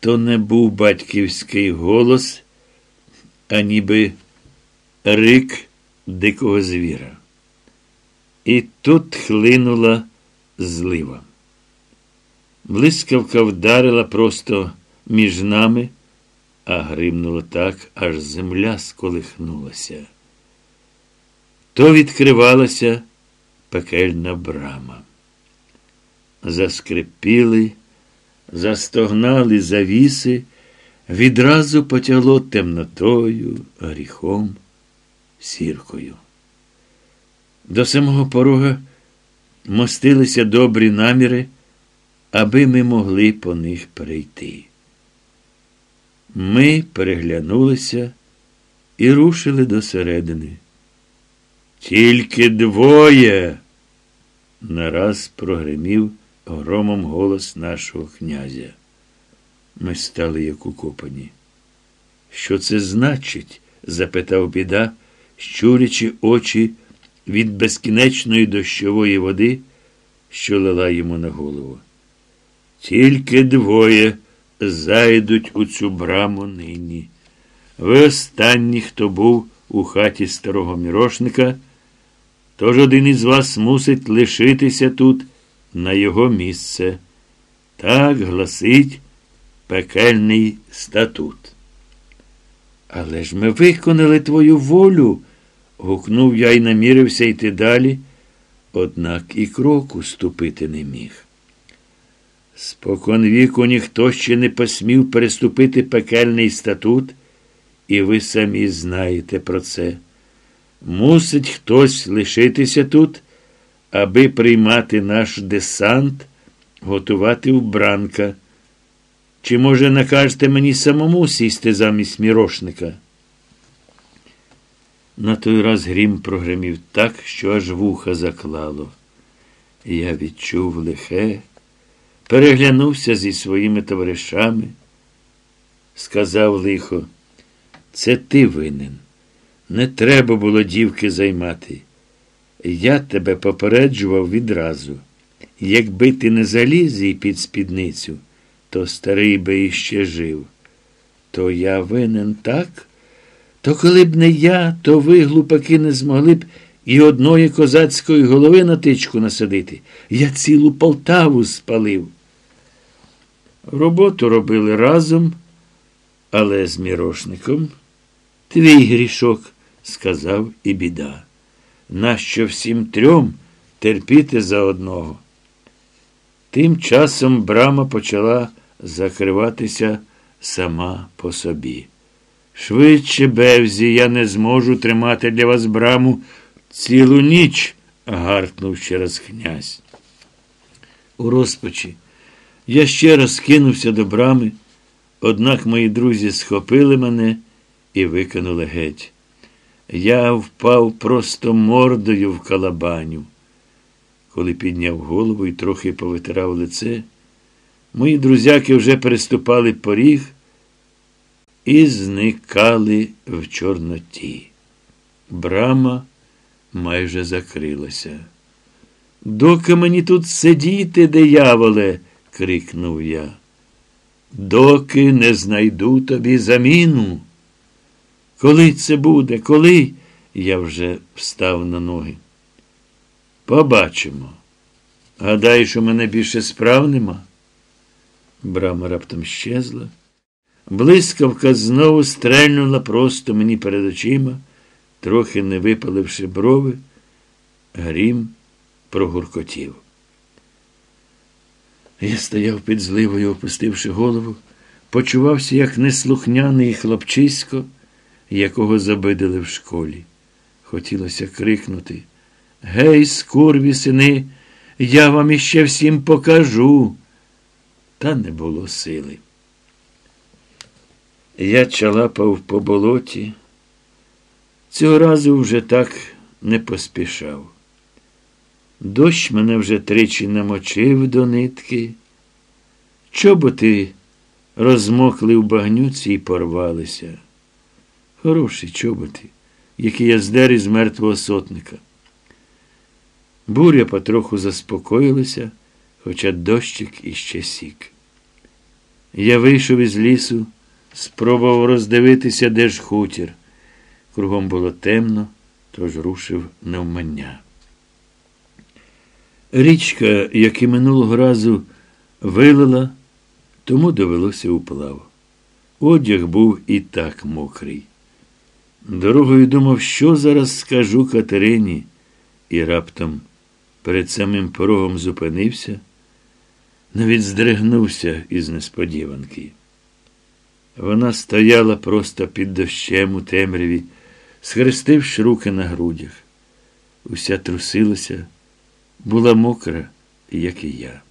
То не був батьківський голос, а ніби рик дикого звіра. І тут хлинула злива. Блискавка вдарила просто між нами, а гримнуло так, аж земля сколихнулася. То відкривалася пекельна брама. Заскрипіли, застогнали завіси, відразу потягло темнотою, гріхом, сіркою. До самого порога мостилися добрі наміри, аби ми могли по них перейти. Ми переглянулися і рушили до середини. Тільки двоє. Нараз прогримів громом голос нашого князя. Ми стали як укопані. Що це значить? запитав біда, щурячи очі від безкінечної дощової води, що лила йому на голову. Тільки двоє зайдуть у цю браму нині. Ви останні, хто був у хаті старого мірошника, тож один із вас мусить лишитися тут на його місце. Так гласить пекельний статут. Але ж ми виконали твою волю, гукнув я і намірився йти далі, однак і кроку ступити не міг. Спокон віку ніхто ще не посмів переступити пекельний статут, і ви самі знаєте про це. Мусить хтось лишитися тут, аби приймати наш десант, готувати вбранка. Чи, може, накажете мені самому сісти замість мірошника? На той раз грім прогремів так, що аж вуха заклало. Я відчув лихе, переглянувся зі своїми товаришами, сказав лихо, це ти винен. Не треба було дівки займати. Я тебе попереджував відразу. Якби ти не заліз їй під спідницю, то старий би іще жив. То я винен так? То коли б не я, то ви, глупаки, не змогли б і одної козацької голови на тичку насадити. Я цілу Полтаву спалив. Роботу робили разом, але з мірошником. Твій грішок, сказав і біда. Нащо всім трьом терпіти за одного? Тим часом брама почала закриватися сама по собі. Швидше, Бевзі, я не зможу тримати для вас браму цілу ніч, гаркнув ще раз князь. У розпачі я ще раз кинувся до брами, однак мої друзі схопили мене і викинули геть. Я впав просто мордою в калабаню. Коли підняв голову і трохи повитирав лице, мої друзяки вже переступали поріг і зникали в Чорноті. Брама майже закрилася. Доки мені тут сидіти, дияволе, крикнув я. Доки не знайду тобі заміну. Коли це буде? Коли? Я вже встав на ноги. Побачимо. Гадаєш, у мене більше справ нема? Брама раптом щезла. Блискавка знову стрельнула просто мені перед очима, трохи не випаливши брови, грім прогуркотів. Я стояв під зливою, опустивши голову, почувався, як неслухняний хлопчисько, якого забидали в школі. Хотілося крикнути Гей, скурві сини, я вам іще всім покажу. Та не було сили. Я чалапав по болоті. Цього разу вже так не поспішав. Дощ мене вже тричі намочив до нитки. Чоботи розмокли в багнюці і порвалися. Хороші чоботи, які я здер із мертвого сотника. Буря потроху заспокоїлася, хоча дощик іще сік. Я вийшов із лісу, спробував роздивитися, де ж хутір. Кругом було темно, тож рушив навмання. Річка, як і минулого разу, вилила, тому довелося уплав. Одяг був і так мокрий. Дорогою думав, що зараз скажу Катерині, і раптом перед самим порогом зупинився, навіть здригнувся із несподіванки. Вона стояла просто під дощем у темряві, схрестивши руки на грудях. Уся трусилася, була мокра, як і я.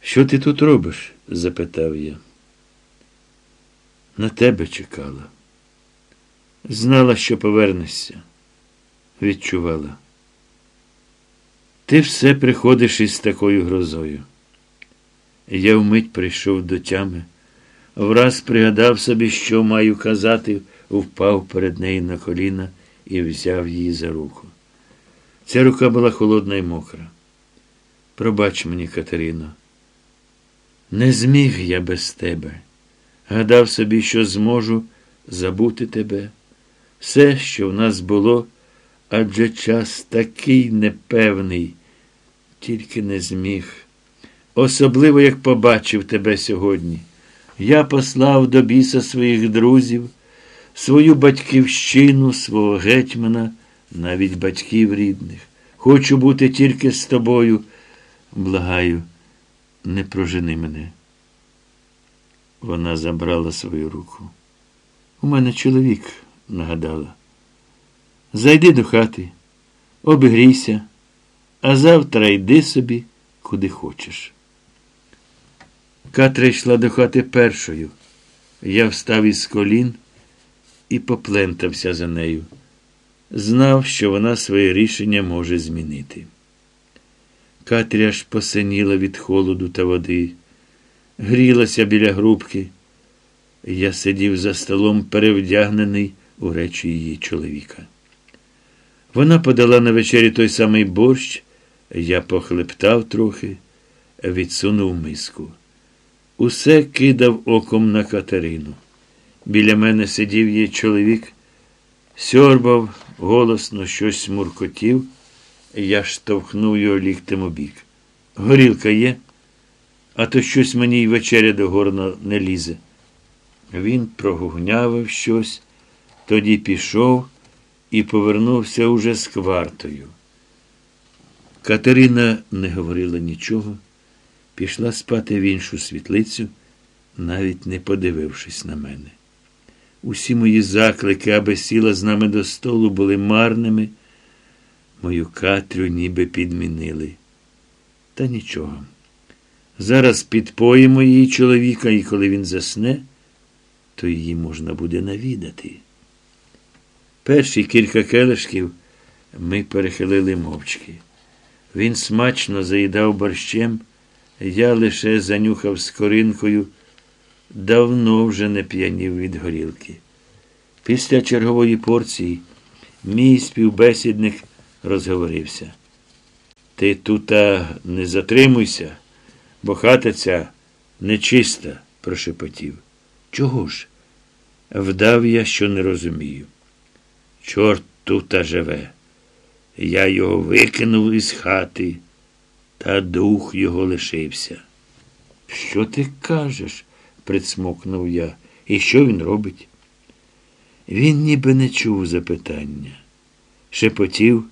Що ти тут робиш? запитав я. На тебе чекала. Знала, що повернешся. Відчувала. Ти все приходиш із такою грозою. Я вмить прийшов до тями, враз пригадав собі, що маю казати, впав перед нею на коліна і взяв її за руку. Ця рука була холодна і мокра. Пробач мені, Катерино, не зміг я без тебе. Гадав собі, що зможу забути тебе. Все, що в нас було, адже час такий непевний, тільки не зміг. Особливо, як побачив тебе сьогодні. Я послав до біса своїх друзів, свою батьківщину, свого гетьмана, навіть батьків рідних. Хочу бути тільки з тобою. Благаю, не прожени мене. Вона забрала свою руку. У мене чоловік, нагадала. Зайди до хати, обігрійся, а завтра йди собі, куди хочеш. Катря йшла до хати першою. Я встав із колін і поплентався за нею. Знав, що вона своє рішення може змінити. Катря аж посиніла від холоду та води, грілася біля грубки. Я сидів за столом, перевдягнений у речі її чоловіка. Вона подала на вечері той самий борщ, я похлептав трохи, відсунув миску. Усе кидав оком на Катерину. Біля мене сидів її чоловік, сьорбав, голосно щось муркотів, я штовхнув його ліктем у бік. Горілка є, а то щось мені й вечеря до горна не лізе. Він прогугнявив щось, тоді пішов і повернувся уже з квартою. Катерина не говорила нічого, пішла спати в іншу світлицю, навіть не подивившись на мене. Усі мої заклики, аби сіла з нами до столу, були марними. Мою Катрю ніби підмінили. Та нічого. Зараз підпоїмо її чоловіка, і коли він засне, то її можна буде навідати. Перші кілька келишків ми перехилили мовчки. Він смачно заїдав борщем, я лише занюхав скоринкою, давно вже не п'янів від горілки. Після чергової порції мій співбесідник розговорився. Ти тута не затримуйся, бо хата ця нечиста, прошепотів. Чого ж? Вдав я, що не розумію. Чорт тута живе. Я його викинув із хати, та дух його лишився. Що ти кажеш? присмокнув я. І що він робить? Він ніби не чув запитання. Шепотів,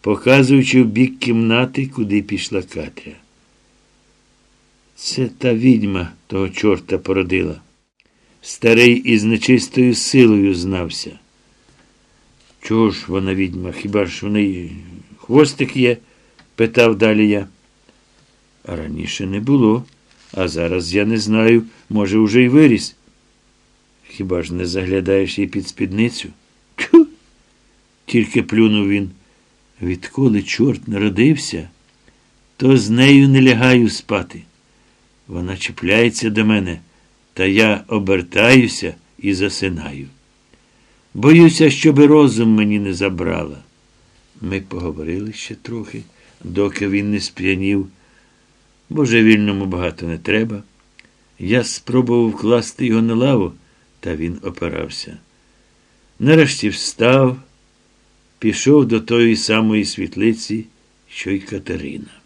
показуючи в бік кімнати, куди пішла Катря. Це та відьма того чорта породила. Старий із нечистою силою знався. Чого ж вона відьма? Хіба ж в неї хвостик є? питав далі я. А раніше не було, а зараз я не знаю, може, уже й виріс. Хіба ж не заглядаєш їй під спідницю? Тьху! Тільки плюнув він. Відколи чорт народився, то з нею не лягаю спати. Вона чіпляється до мене, та я обертаюся і засинаю. Боюся, щоби розум мені не забрала. Ми поговорили ще трохи, доки він не сп'янів. Божевільному багато не треба. Я спробував класти його на лаву, та він опирався. Нарешті встав, пішов до тої самої світлиці, що й Катерина.